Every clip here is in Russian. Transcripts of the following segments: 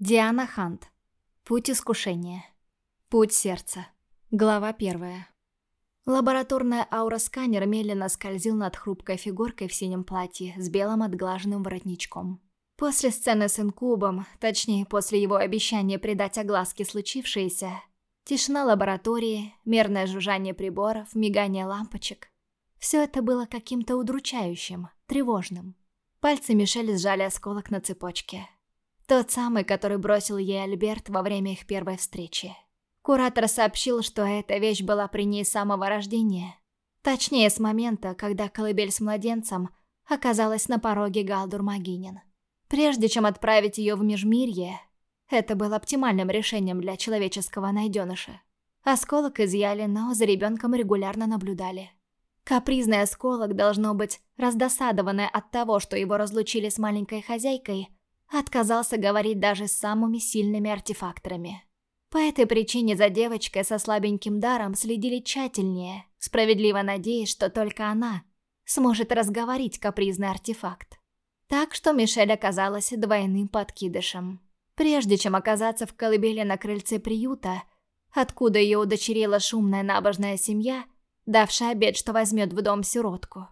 Диана Хант. Путь искушения. Путь сердца. Глава первая. Лабораторная аура-сканер медленно скользил над хрупкой фигуркой в синем платье с белым отглаженным воротничком. После сцены с инкубом, точнее, после его обещания придать огласке случившееся, тишина лаборатории, мерное жужжание приборов, мигание лампочек. Все это было каким-то удручающим, тревожным. Пальцы Мишель сжали осколок на цепочке. Тот самый, который бросил ей Альберт во время их первой встречи. Куратор сообщил, что эта вещь была при ней с самого рождения. Точнее, с момента, когда колыбель с младенцем оказалась на пороге Галдур Магинин. Прежде чем отправить ее в Межмирье, это было оптимальным решением для человеческого найденыша. Осколок изъяли, но за ребенком регулярно наблюдали. Капризный осколок, должно быть, раздосадованный от того, что его разлучили с маленькой хозяйкой, отказался говорить даже с самыми сильными артефакторами. По этой причине за девочкой со слабеньким даром следили тщательнее, справедливо надеясь, что только она сможет разговорить капризный артефакт. Так что Мишель оказалась двойным подкидышем. Прежде чем оказаться в колыбели на крыльце приюта, откуда ее удочерила шумная набожная семья – давший обед, что возьмет в дом сиротку.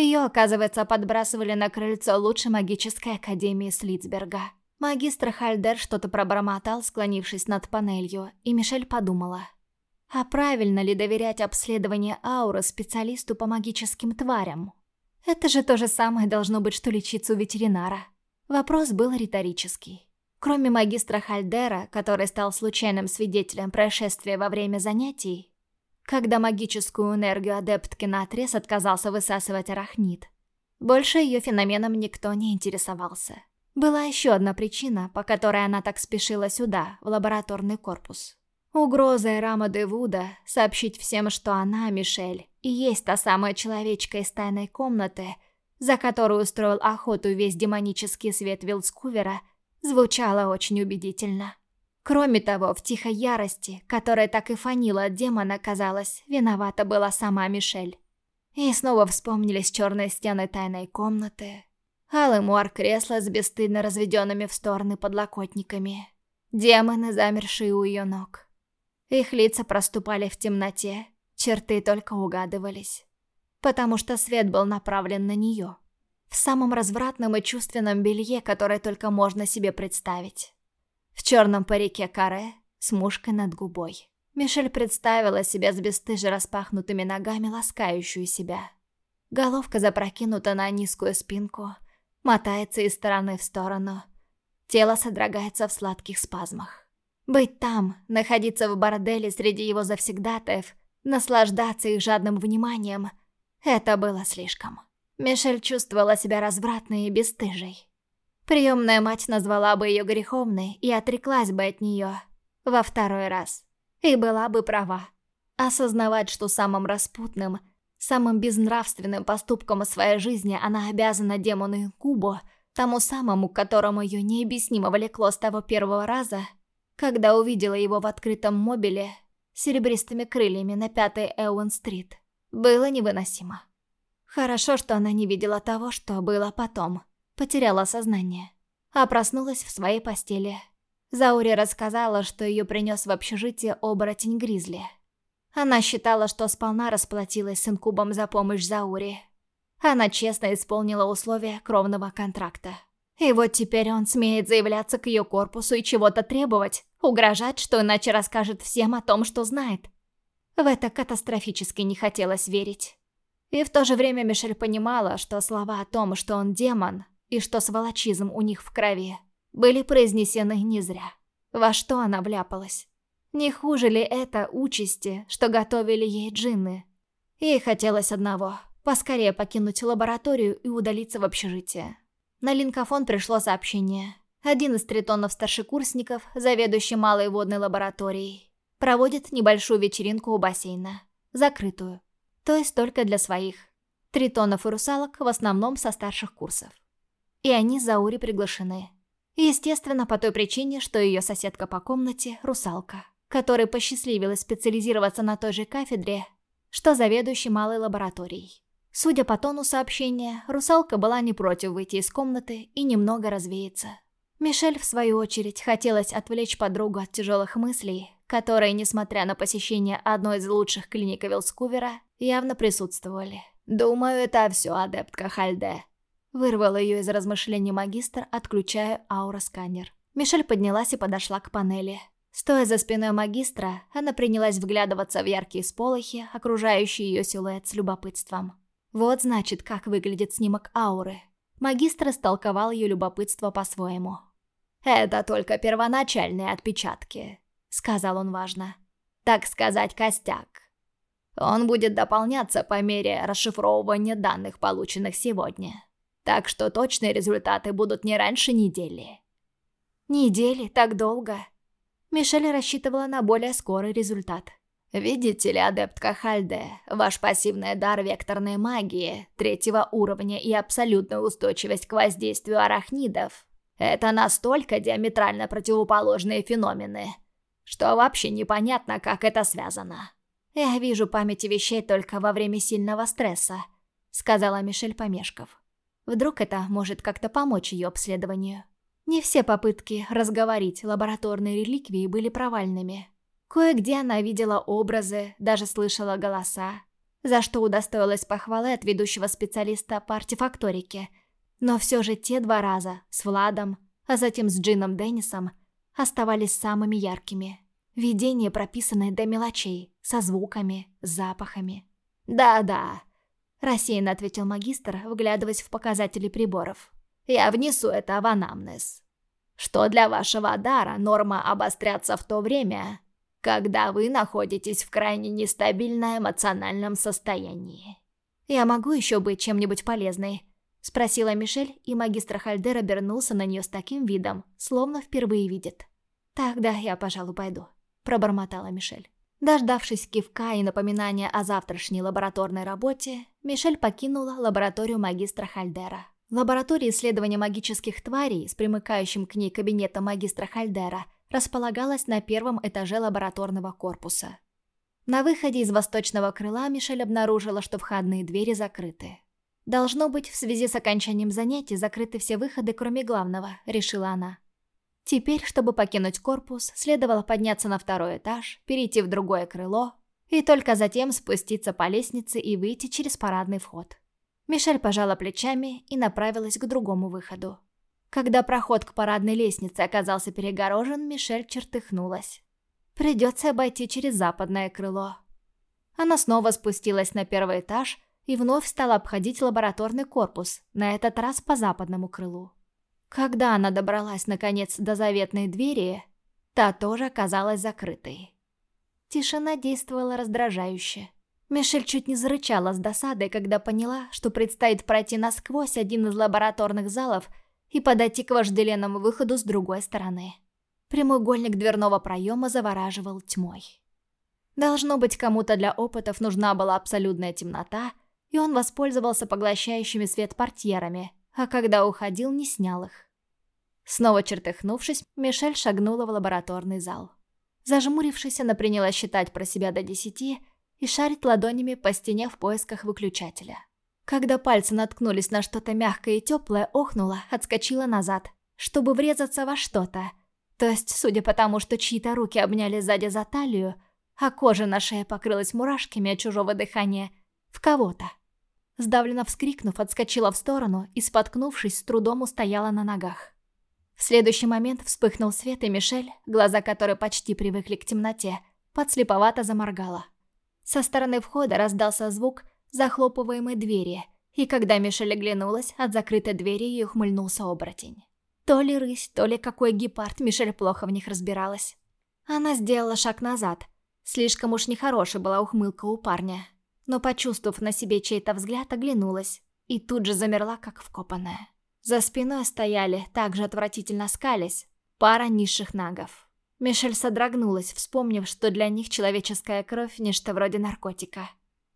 Ее, оказывается, подбрасывали на крыльцо лучшей магической академии Слицберга. Магистр Хальдер что-то пробормотал, склонившись над панелью, и Мишель подумала. А правильно ли доверять обследование ауры специалисту по магическим тварям? Это же то же самое должно быть, что лечиться у ветеринара. Вопрос был риторический. Кроме магистра Хальдера, который стал случайным свидетелем происшествия во время занятий, когда магическую энергию адептки наотрез отказался высасывать арахнит. Больше ее феноменом никто не интересовался. Была еще одна причина, по которой она так спешила сюда, в лабораторный корпус. Угроза Эрама де Вуда сообщить всем, что она, Мишель, и есть та самая человечка из тайной комнаты, за которую устроил охоту весь демонический свет Вилскувера, звучала очень убедительно. Кроме того, в тихой ярости, которая так и фанила от демона, казалось, виновата была сама Мишель. И снова вспомнились черные стены тайной комнаты, алый муар кресла с бесстыдно разведенными в стороны подлокотниками, демоны, замершие у ее ног. Их лица проступали в темноте, черты только угадывались, потому что свет был направлен на нее, в самом развратном и чувственном белье, которое только можно себе представить. В черном парике каре с мушкой над губой. Мишель представила себя с бесстыже распахнутыми ногами, ласкающую себя. Головка запрокинута на низкую спинку, мотается из стороны в сторону. Тело содрогается в сладких спазмах. Быть там, находиться в борделе среди его завсегдатаев, наслаждаться их жадным вниманием — это было слишком. Мишель чувствовала себя развратной и бесстыжей. Приемная мать назвала бы ее греховной и отреклась бы от нее во второй раз. И была бы права. Осознавать, что самым распутным, самым безнравственным поступком в своей жизни она обязана демону Кубо, тому самому, которому ее необъяснимо влекло с того первого раза, когда увидела его в открытом мобиле серебристыми крыльями на пятой Эуэн-стрит, было невыносимо. Хорошо, что она не видела того, что было потом – потеряла сознание, а проснулась в своей постели. Заури рассказала, что ее принес в общежитие оборотень Гризли. Она считала, что сполна расплатилась с инкубом за помощь Заури. Она честно исполнила условия кровного контракта. И вот теперь он смеет заявляться к ее корпусу и чего-то требовать, угрожать, что иначе расскажет всем о том, что знает. В это катастрофически не хотелось верить. И в то же время Мишель понимала, что слова о том, что он демон, и что сволочизм у них в крови, были произнесены не зря. Во что она вляпалась? Не хуже ли это участи, что готовили ей джинны? Ей хотелось одного – поскорее покинуть лабораторию и удалиться в общежитие. На линкофон пришло сообщение. Один из тритонов-старшекурсников, заведующий малой водной лабораторией, проводит небольшую вечеринку у бассейна. Закрытую. То есть только для своих. Тритонов и русалок в основном со старших курсов и они Заури приглашены. Естественно, по той причине, что ее соседка по комнате – русалка, которой посчастливилось специализироваться на той же кафедре, что заведующий малой лабораторией. Судя по тону сообщения, русалка была не против выйти из комнаты и немного развеяться. Мишель, в свою очередь, хотелось отвлечь подругу от тяжелых мыслей, которые, несмотря на посещение одной из лучших клиник Вилскувера, явно присутствовали. «Думаю, это все, адептка Хальде», — вырвал ее из размышлений магистр, отключая ауросканер. Мишель поднялась и подошла к панели. Стоя за спиной магистра, она принялась вглядываться в яркие сполохи, окружающие ее силуэт с любопытством. Вот значит, как выглядит снимок ауры. Магистр истолковал ее любопытство по-своему. «Это только первоначальные отпечатки», — сказал он важно. «Так сказать, костяк. Он будет дополняться по мере расшифровывания данных, полученных сегодня. Так что точные результаты будут не раньше недели». «Недели? Так долго?» Мишель рассчитывала на более скорый результат. Видите ли, адептка Хальде, ваш пассивный дар векторной магии, третьего уровня и абсолютная устойчивость к воздействию арахнидов — это настолько диаметрально противоположные феномены, что вообще непонятно, как это связано. «Я вижу памяти вещей только во время сильного стресса», — сказала Мишель, помешков. «Вдруг это может как-то помочь ее обследованию?» Не все попытки разговорить лабораторные реликвии были провальными. Кое-где она видела образы, даже слышала голоса, за что удостоилась похвалы от ведущего специалиста по артефакторике. Но все же те два раза, с Владом, а затем с Джином Деннисом, оставались самыми яркими. Видения, прописанные до мелочей, со звуками, запахами. «Да-да», – рассеянно ответил магистр, вглядываясь в показатели приборов. «Я внесу это в анамнез. Что для вашего дара норма обостряться в то время, когда вы находитесь в крайне нестабильном эмоциональном состоянии. «Я могу еще быть чем-нибудь полезной?» — спросила Мишель, и магистр Хальдер обернулся на нее с таким видом, словно впервые видит. «Тогда я, пожалуй, пойду», — пробормотала Мишель. Дождавшись кивка и напоминания о завтрашней лабораторной работе, Мишель покинула лабораторию магистра Хальдера. Лаборатория исследования магических тварей с примыкающим к ней кабинетом магистра Хальдера — располагалась на первом этаже лабораторного корпуса. На выходе из восточного крыла Мишель обнаружила, что входные двери закрыты. «Должно быть, в связи с окончанием занятий закрыты все выходы, кроме главного», — решила она. Теперь, чтобы покинуть корпус, следовало подняться на второй этаж, перейти в другое крыло и только затем спуститься по лестнице и выйти через парадный вход. Мишель пожала плечами и направилась к другому выходу. Когда проход к парадной лестнице оказался перегорожен, Мишель чертыхнулась. Придется обойти через западное крыло. Она снова спустилась на первый этаж и вновь стала обходить лабораторный корпус, на этот раз по западному крылу. Когда она добралась, наконец, до заветной двери, та тоже оказалась закрытой. Тишина действовала раздражающе. Мишель чуть не зарычала с досадой, когда поняла, что предстоит пройти насквозь один из лабораторных залов и подойти к вожделенному выходу с другой стороны. Прямоугольник дверного проема завораживал тьмой. Должно быть, кому-то для опытов нужна была абсолютная темнота, и он воспользовался поглощающими свет портьерами, а когда уходил, не снял их. Снова чертыхнувшись, Мишель шагнула в лабораторный зал. Зажмурившись, она принялась считать про себя до десяти и шарить ладонями по стене в поисках выключателя. Когда пальцы наткнулись на что-то мягкое и теплое, охнула, отскочила назад, чтобы врезаться во что-то. То есть, судя по тому, что чьи-то руки обняли сзади за талию, а кожа на шее покрылась мурашками от чужого дыхания, в кого-то. Сдавленно вскрикнув, отскочила в сторону и, споткнувшись, с трудом устояла на ногах. В следующий момент вспыхнул свет, и Мишель, глаза которой почти привыкли к темноте, подслеповато заморгала. Со стороны входа раздался звук, захлопываемой двери, и когда Мишель оглянулась, от закрытой двери ей ухмыльнулся оборотень. То ли рысь, то ли какой гепард, Мишель плохо в них разбиралась. Она сделала шаг назад. Слишком уж нехорошая была ухмылка у парня. Но, почувствовав на себе чей-то взгляд, оглянулась. И тут же замерла, как вкопанная. За спиной стояли, также отвратительно скались, пара низших нагов. Мишель содрогнулась, вспомнив, что для них человеческая кровь – нечто вроде наркотика.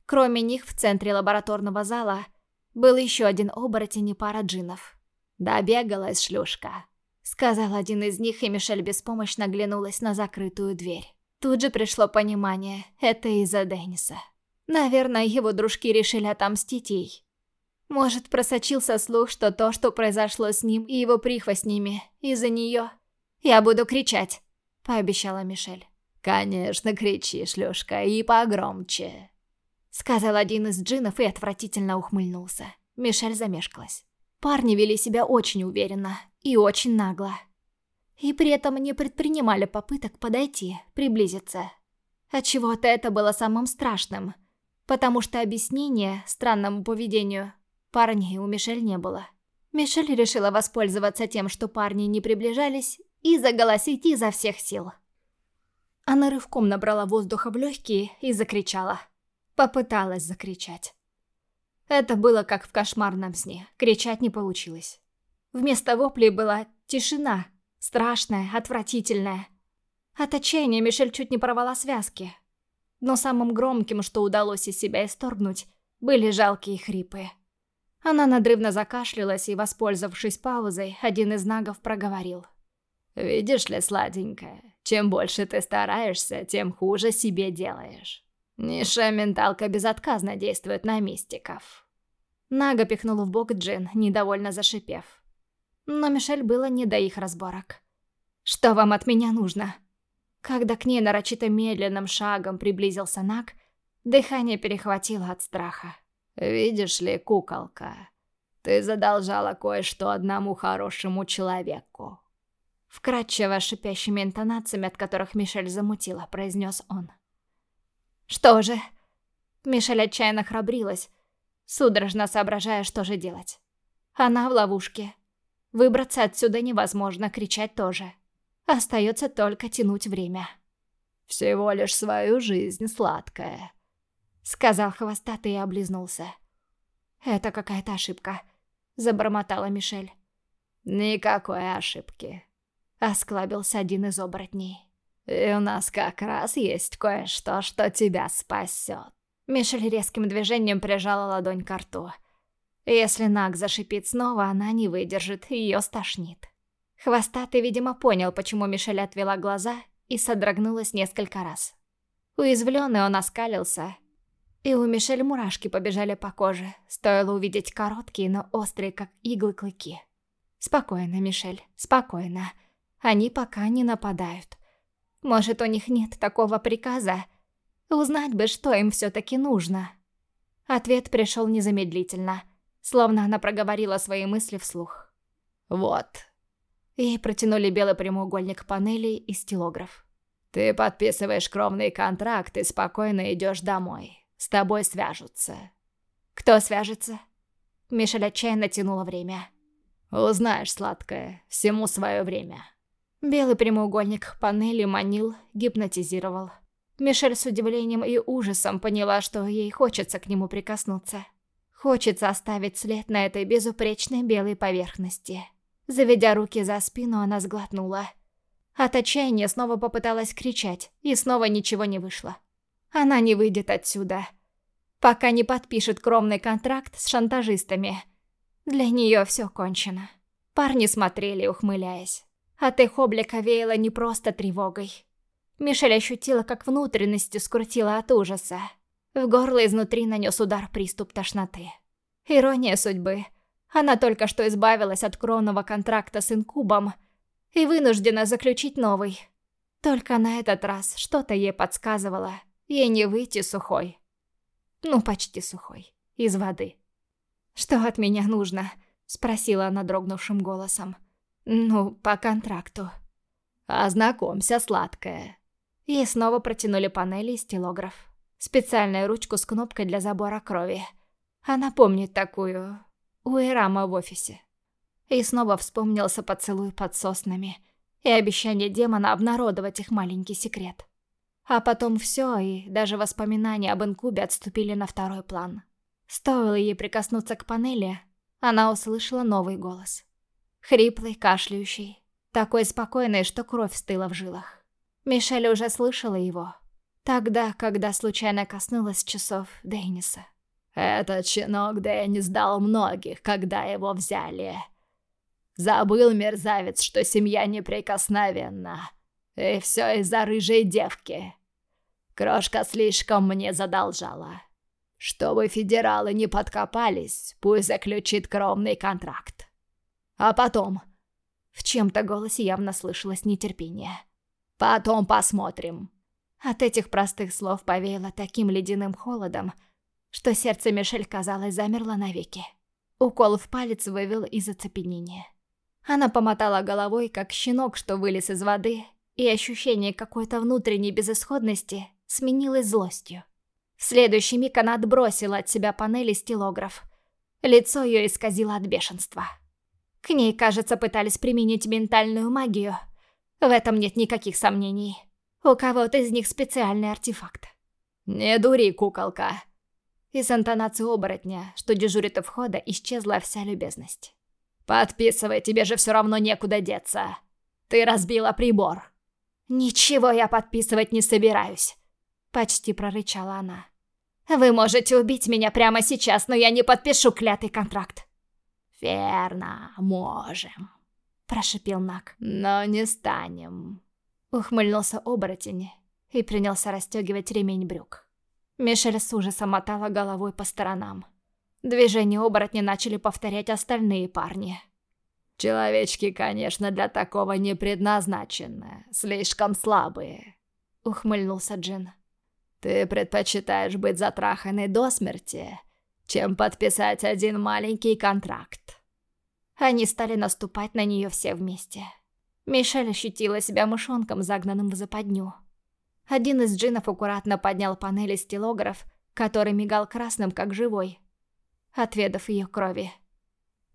Кроме них в центре лабораторного зала был еще один оборотень и пара джинов. «Добегалась шлюшка», — сказал один из них, и Мишель беспомощно оглянулась на закрытую дверь. Тут же пришло понимание, это из-за Денниса. Наверное, его дружки решили отомстить ей. Может, просочился слух, что то, что произошло с ним и его прихвостнями, из-за нее. «Я буду кричать», — пообещала Мишель. «Конечно, кричи, шлюшка, и погромче», — сказал один из джинов и отвратительно ухмыльнулся. Мишель замешкалась. Парни вели себя очень уверенно и очень нагло. И при этом не предпринимали попыток подойти, приблизиться. Отчего-то это было самым страшным, потому что объяснения странному поведению парней у Мишель не было. Мишель решила воспользоваться тем, что парни не приближались, и заголосить изо всех сил. Она рывком набрала воздуха в легкие и закричала. Попыталась закричать. Это было как в кошмарном сне. Кричать не получилось. Вместо воплей была тишина. Страшная, отвратительная. От отчаяния Мишель чуть не порвала связки. Но самым громким, что удалось из себя исторгнуть, были жалкие хрипы. Она надрывно закашлялась и, воспользовавшись паузой, один из нагов проговорил. «Видишь ли, сладенькая, чем больше ты стараешься, тем хуже себе делаешь». Низшая менталка безотказно действует на мистиков. Нага пихнул в бок Джин, недовольно зашипев. Но Мишель было не до их разборок. «Что вам от меня нужно?» Когда к ней нарочито медленным шагом приблизился Наг, дыхание перехватило от страха. «Видишь ли, куколка, ты задолжала кое-что одному хорошему человеку». Вкратчиво шипящими интонациями, от которых Мишель замутила, произнес он. Что же? Мишель отчаянно храбрилась, судорожно соображая, что же делать. Она в ловушке. Выбраться отсюда невозможно, кричать тоже. Остается только тянуть время. «Всего лишь свою жизнь, сладкая», — сказал хвостатый и облизнулся. «Это какая-то ошибка», — забормотала Мишель. «Никакой ошибки», — осклабился один из оборотней. И у нас как раз есть кое-что, что тебя спасет. Мишель резким движением прижала ладонь к рту. Если Наг зашипит снова, она не выдержит, ее стошнит. Хвостатый, видимо, понял, почему Мишель отвела глаза и содрогнулась несколько раз. Уязвленный он оскалился, и у Мишель мурашки побежали по коже, стоило увидеть короткие, но острые, как иглы, клыки. Спокойно, Мишель, спокойно. Они пока не нападают. Может, у них нет такого приказа? Узнать бы, что им все-таки нужно. Ответ пришел незамедлительно, словно она проговорила свои мысли вслух. «Вот». Ей протянули белый прямоугольник панелей и стилограф. «Ты подписываешь кровный контракт и спокойно идешь домой. С тобой свяжутся». «Кто свяжется?» Мишель отчаянно тянула время. «Узнаешь, сладкое, всему свое время». Белый прямоугольник панели манил, гипнотизировал. Мишель с удивлением и ужасом поняла, что ей хочется к нему прикоснуться. Хочется оставить след на этой безупречной белой поверхности. Заведя руки за спину, она сглотнула. От отчаяния снова попыталась кричать, и снова ничего не вышло. Она не выйдет отсюда, пока не подпишет кровный контракт с шантажистами. Для нее все кончено. Парни смотрели, ухмыляясь. От их облика веяло не просто тревогой. Мишель ощутила, как внутренности скрутила от ужаса. В горло изнутри нанес удар приступ тошноты. Ирония судьбы. Она только что избавилась от кровного контракта с инкубом и вынуждена заключить новый. Только на этот раз что-то ей подсказывало. Ей не выйти сухой. Ну, почти сухой. Из воды. «Что от меня нужно?» — спросила она дрогнувшим голосом. «Ну, по контракту». «Ознакомься, сладкая». Ей снова протянули панели и стилограф. Специальную ручку с кнопкой для забора крови. Она помнит такую... у Эрама в офисе. И снова вспомнился поцелуй под соснами и обещание демона обнародовать их маленький секрет. А потом все, и даже воспоминания об инкубе отступили на второй план. Стоило ей прикоснуться к панели, она услышала новый голос. Хриплый, кашляющий. Такой спокойный, что кровь стыла в жилах. Мишель уже слышала его. Тогда, когда случайно коснулась часов Денниса. «Этот щенок Деннис дал многих, когда его взяли. Забыл мерзавец, что семья неприкосновенна. И все из-за рыжей девки. Крошка слишком мне задолжала. Чтобы федералы не подкопались, пусть заключит кровный контракт. А потом... В чем-то голосе явно слышалось нетерпение. Потом посмотрим. От этих простых слов повеяло таким ледяным холодом, что сердце Мишель, казалось, замерло навеки. Укол в палец вывел из оцепенения. Она помотала головой, как щенок, что вылез из воды, и ощущение какой-то внутренней безысходности сменилось злостью. В следующий миг она отбросила от себя панели стилограф. Лицо ее исказило от бешенства. К ней, кажется, пытались применить ментальную магию. В этом нет никаких сомнений. У кого-то из них специальный артефакт. «Не дури, куколка!» Из интонации оборотня, что дежурит у входа, исчезла вся любезность. «Подписывай, тебе же все равно некуда деться. Ты разбила прибор». «Ничего я подписывать не собираюсь», — почти прорычала она. «Вы можете убить меня прямо сейчас, но я не подпишу клятый контракт». «Верно, можем», — прошипел Нак. «Но не станем». Ухмыльнулся оборотень и принялся расстегивать ремень брюк. Мишель с ужасом мотала головой по сторонам. Движения оборотня начали повторять остальные парни. «Человечки, конечно, для такого не предназначены. Слишком слабые», — ухмыльнулся Джин. «Ты предпочитаешь быть затраханной до смерти, чем подписать один маленький контракт». Они стали наступать на нее все вместе. Мишель ощутила себя мышонком, загнанным в западню. Один из джинов аккуратно поднял панели стилограф, который мигал красным, как живой, отведав ее крови.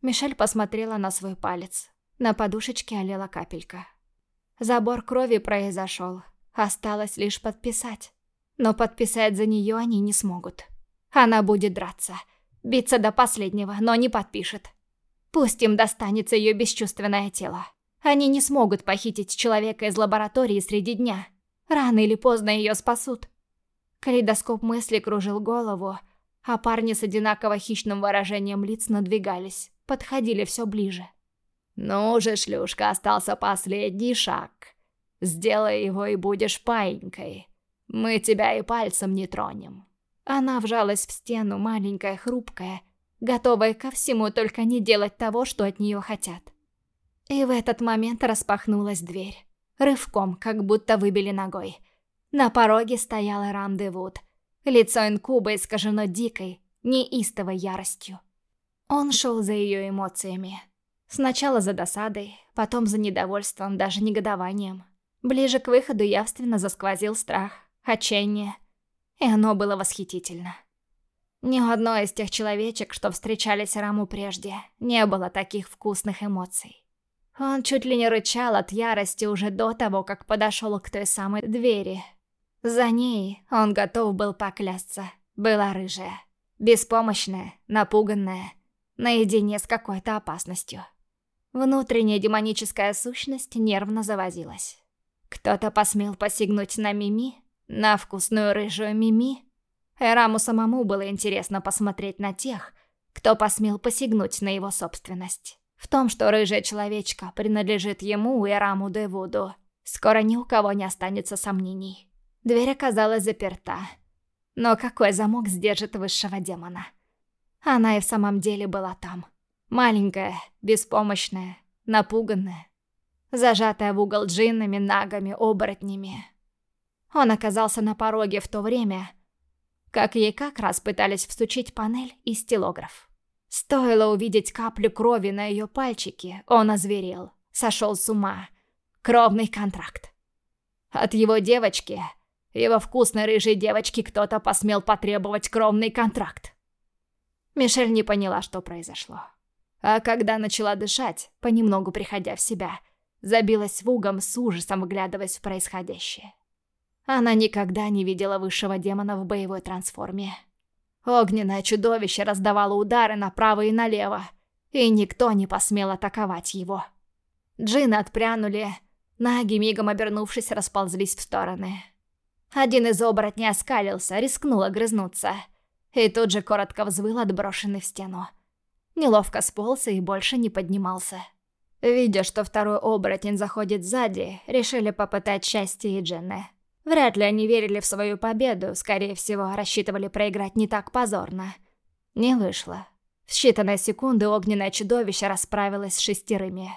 Мишель посмотрела на свой палец. На подушечке олела капелька. Забор крови произошел. Осталось лишь подписать. Но подписать за нее они не смогут. Она будет драться. Биться до последнего, но не подпишет. Пусть им достанется ее бесчувственное тело. Они не смогут похитить человека из лаборатории среди дня. Рано или поздно ее спасут. Калейдоскоп мысли кружил голову, а парни с одинаково хищным выражением лиц надвигались, подходили все ближе. «Ну же, шлюшка, остался последний шаг. Сделай его и будешь паинькой. Мы тебя и пальцем не тронем». Она вжалась в стену, маленькая, хрупкая, готовая ко всему, только не делать того, что от нее хотят. И в этот момент распахнулась дверь. Рывком, как будто выбили ногой. На пороге стояла Рамде Вуд. Лицо инкуба искажено дикой, неистовой яростью. Он шел за ее эмоциями. Сначала за досадой, потом за недовольством, даже негодованием. Ближе к выходу явственно засквозил страх, отчаяние. И оно было восхитительно. Ни у одной из тех человечек, что встречались Раму прежде, не было таких вкусных эмоций. Он чуть ли не рычал от ярости уже до того, как подошел к той самой двери. За ней он готов был поклясться. Была рыжая. Беспомощная, напуганная, наедине с какой-то опасностью. Внутренняя демоническая сущность нервно завозилась. Кто-то посмел посягнуть на Мими? На вкусную рыжую Мими? Эраму самому было интересно посмотреть на тех, кто посмел посягнуть на его собственность. В том, что рыжая человечка принадлежит ему и Раму Девуду, скоро ни у кого не останется сомнений. Дверь оказалась заперта. Но какой замок сдержит высшего демона? Она и в самом деле была там. Маленькая, беспомощная, напуганная. Зажатая в угол джиннами, нагами, оборотнями. Он оказался на пороге в то время, как ей как раз пытались встучить панель и стилограф. Стоило увидеть каплю крови на ее пальчике, он озверел, сошел с ума. Кровный контракт. От его девочки, его вкусной рыжей девочки, кто-то посмел потребовать кровный контракт. Мишель не поняла, что произошло. А когда начала дышать, понемногу приходя в себя, забилась в угом с ужасом, вглядываясь в происходящее. Она никогда не видела высшего демона в боевой трансформе. Огненное чудовище раздавало удары направо и налево, и никто не посмел атаковать его. Джины отпрянули, наги, мигом обернувшись, расползлись в стороны. Один из оборотней оскалился, рискнул огрызнуться, и тут же коротко взвыл, отброшенный в стену. Неловко сполз и больше не поднимался. Видя, что второй оборотень заходит сзади, решили попытать счастье и Дженны. Вряд ли они верили в свою победу, скорее всего, рассчитывали проиграть не так позорно. Не вышло. В считанные секунды огненное чудовище расправилось с шестерыми.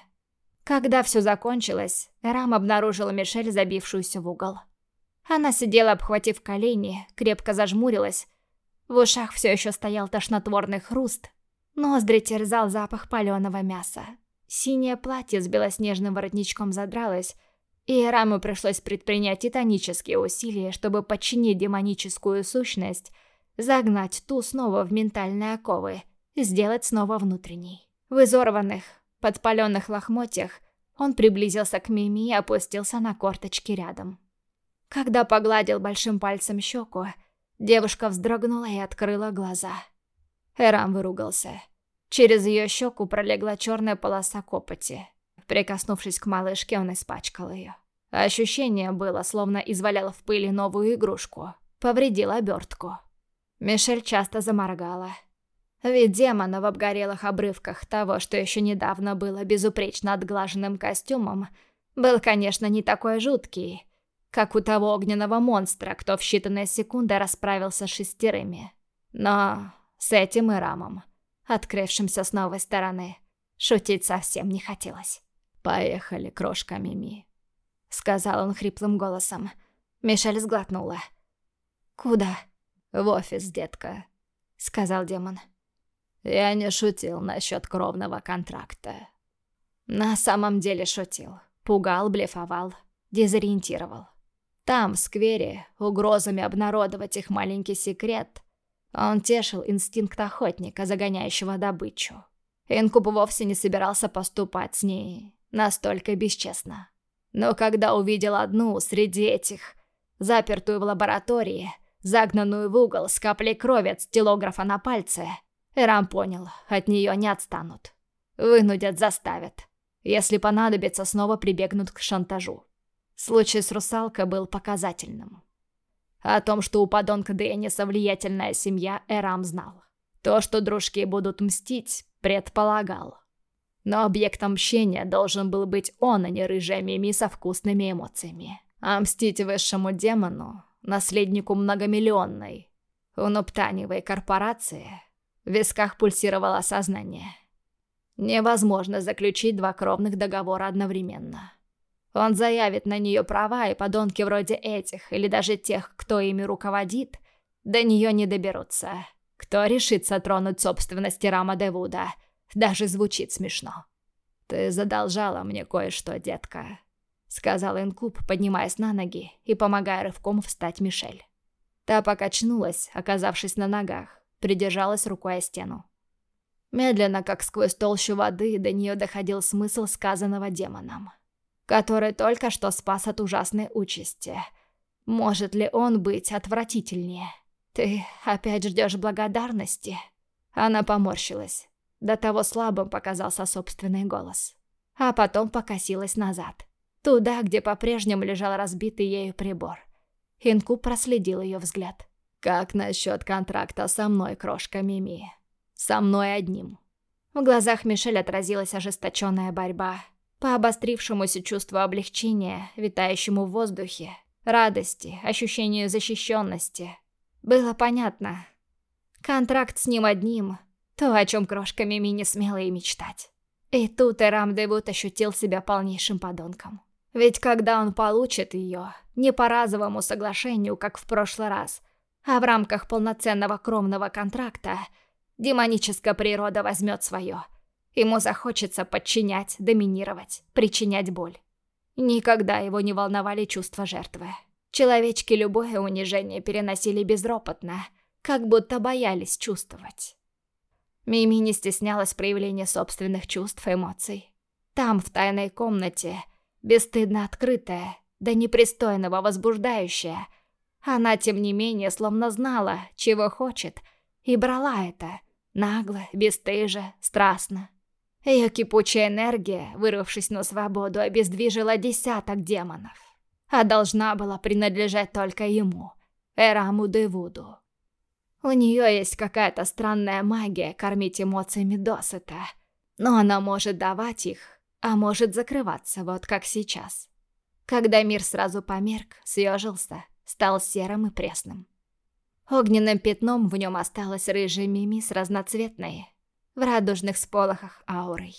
Когда все закончилось, Рам обнаружила Мишель, забившуюся в угол. Она сидела, обхватив колени, крепко зажмурилась. В ушах все еще стоял тошнотворный хруст. Ноздри терзал запах паленого мяса. Синее платье с белоснежным воротничком задралось, и Раму пришлось предпринять титанические усилия, чтобы подчинить демоническую сущность, загнать ту снова в ментальные оковы, сделать снова внутренней. В изорванных, подпаленных лохмотьях он приблизился к Мими и опустился на корточки рядом. Когда погладил большим пальцем щеку, девушка вздрогнула и открыла глаза. Эрам выругался. Через ее щеку пролегла черная полоса копоти. Прикоснувшись к малышке, он испачкал ее. Ощущение было, словно извалял в пыли новую игрушку. Повредил обертку. Мишель часто заморгала. Вид демона в обгорелых обрывках того, что еще недавно было безупречно отглаженным костюмом, был, конечно, не такой жуткий, как у того огненного монстра, кто в считанные секунды расправился с шестерыми. Но с этим и рамом, открывшимся с новой стороны, шутить совсем не хотелось. «Поехали, крошка Мими», — сказал он хриплым голосом. Мишель сглотнула. «Куда?» «В офис, детка», — сказал демон. Я не шутил насчет кровного контракта. На самом деле шутил. Пугал, блефовал, дезориентировал. Там, в сквере, угрозами обнародовать их маленький секрет, он тешил инстинкт охотника, загоняющего добычу. Инкуб вовсе не собирался поступать с ней настолько бесчестно. Но когда увидел одну среди этих, запертую в лаборатории, загнанную в угол с каплей крови от стилографа на пальце, Эрам понял, от нее не отстанут. Вынудят, заставят. Если понадобится, снова прибегнут к шантажу. Случай с русалкой был показательным. О том, что у подонка Денниса влиятельная семья, Эрам знал. То, что дружки будут мстить, предполагал. Но объектом мщения должен был быть он, а не рыжая Мими со вкусными эмоциями. А мстить высшему демону, наследнику многомиллионной, уноптаневой корпорации, в висках пульсировало сознание. Невозможно заключить два кровных договора одновременно. Он заявит на нее права, и подонки вроде этих, или даже тех, кто ими руководит, до нее не доберутся. Кто решится тронуть собственности Рама Девуда, даже звучит смешно. «Ты задолжала мне кое-что, детка», — сказал Инкуб, поднимаясь на ноги и помогая рывком встать Мишель. Та покачнулась, оказавшись на ногах, придержалась рукой о стену. Медленно, как сквозь толщу воды, до нее доходил смысл сказанного демоном, который только что спас от ужасной участи. Может ли он быть отвратительнее? Ты опять ждешь благодарности? Она поморщилась. До того слабым показался собственный голос. А потом покосилась назад. Туда, где по-прежнему лежал разбитый ею прибор. Инку проследил ее взгляд. «Как насчет контракта со мной, крошка Мими? Со мной одним?» В глазах Мишель отразилась ожесточенная борьба. По обострившемуся чувству облегчения, витающему в воздухе, радости, ощущению защищенности. Было понятно. Контракт с ним одним — то, о чем крошка Мими не смела и мечтать. И тут Эрам Девут ощутил себя полнейшим подонком. Ведь когда он получит ее, не по разовому соглашению, как в прошлый раз — а в рамках полноценного кровного контракта демоническая природа возьмет свое. Ему захочется подчинять, доминировать, причинять боль. Никогда его не волновали чувства жертвы. Человечки любое унижение переносили безропотно, как будто боялись чувствовать. Мими не стеснялась проявления собственных чувств и эмоций. Там, в тайной комнате, бесстыдно открытая, до непристойного возбуждающая – она, тем не менее, словно знала, чего хочет, и брала это. Нагло, бесстыже, страстно. Ее кипучая энергия, вырвавшись на свободу, обездвижила десяток демонов. А должна была принадлежать только ему, Эраму Девуду. У нее есть какая-то странная магия кормить эмоциями досыта. Но она может давать их, а может закрываться, вот как сейчас. Когда мир сразу померк, съежился, стал серым и пресным. Огненным пятном в нем осталась рыжая мимис разноцветной, в радужных сполохах аурой.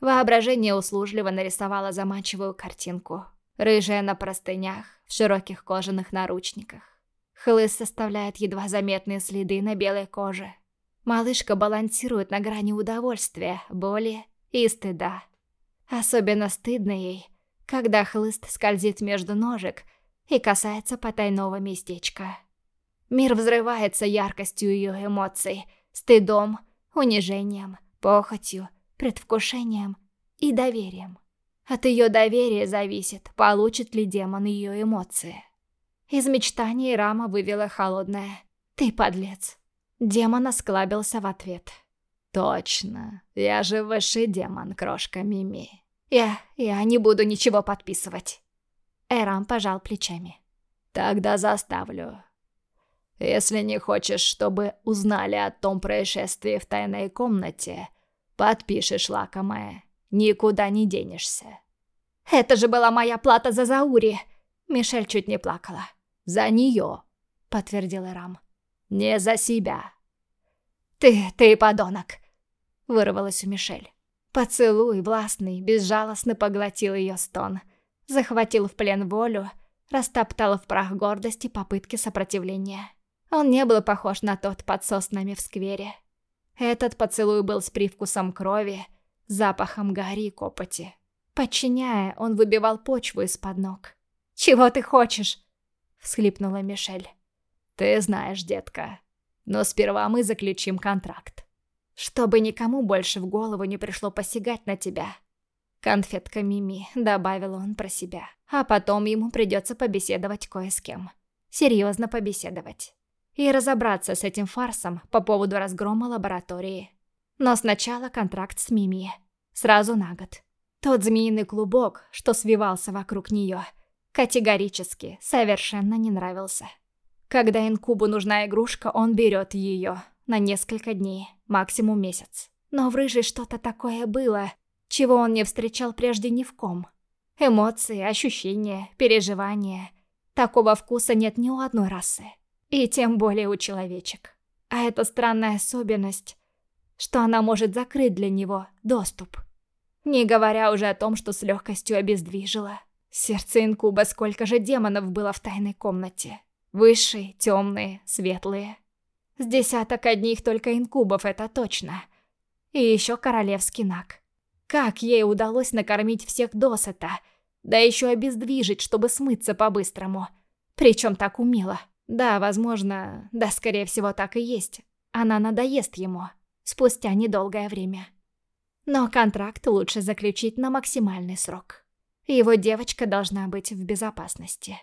Воображение услужливо нарисовало заманчивую картинку. Рыжая на простынях, в широких кожаных наручниках. Хлыст составляет едва заметные следы на белой коже. Малышка балансирует на грани удовольствия, боли и стыда. Особенно стыдно ей, когда хлыст скользит между ножек и касается потайного местечка. Мир взрывается яркостью ее эмоций, стыдом, унижением, похотью, предвкушением и доверием. От ее доверия зависит, получит ли демон ее эмоции. Из мечтаний Рама вывела холодное «Ты подлец». Демон осклабился в ответ. «Точно, я же высший демон, крошка Мими». «Я... я не буду ничего подписывать». Эрам пожал плечами. «Тогда заставлю. Если не хочешь, чтобы узнали о том происшествии в тайной комнате, подпишешь, лакомая. Никуда не денешься». «Это же была моя плата за Заури!» Мишель чуть не плакала. «За нее», — подтвердил Рам. «Не за себя». «Ты, ты подонок!» — вырвалась у Мишель. Поцелуй, властный, безжалостно поглотил ее стон. Захватил в плен волю, растоптал в прах гордости попытки сопротивления. Он не был похож на тот под соснами в сквере. Этот поцелуй был с привкусом крови, запахом гари и копоти. Подчиняя, он выбивал почву из-под ног. «Чего ты хочешь?» — всхлипнула Мишель. «Ты знаешь, детка. Но сперва мы заключим контракт. Чтобы никому больше в голову не пришло посягать на тебя». «Конфетка Мими», — добавил он про себя. А потом ему придется побеседовать кое с кем. Серьезно побеседовать. И разобраться с этим фарсом по поводу разгрома лаборатории. Но сначала контракт с Мими. Сразу на год. Тот змеиный клубок, что свивался вокруг нее, категорически совершенно не нравился. Когда инкубу нужна игрушка, он берет ее на несколько дней, максимум месяц. Но в рыжей что-то такое было, чего он не встречал прежде ни в ком. Эмоции, ощущения, переживания. Такого вкуса нет ни у одной расы. И тем более у человечек. А это странная особенность, что она может закрыть для него доступ. Не говоря уже о том, что с легкостью обездвижила. Сердце инкуба сколько же демонов было в тайной комнате. Высшие, темные, светлые. С десяток одних только инкубов, это точно. И еще королевский наг. Как ей удалось накормить всех досыта, да еще обездвижить, чтобы смыться по-быстрому. Причем так умело. Да, возможно, да скорее всего так и есть. Она надоест ему. Спустя недолгое время. Но контракт лучше заключить на максимальный срок. Его девочка должна быть в безопасности.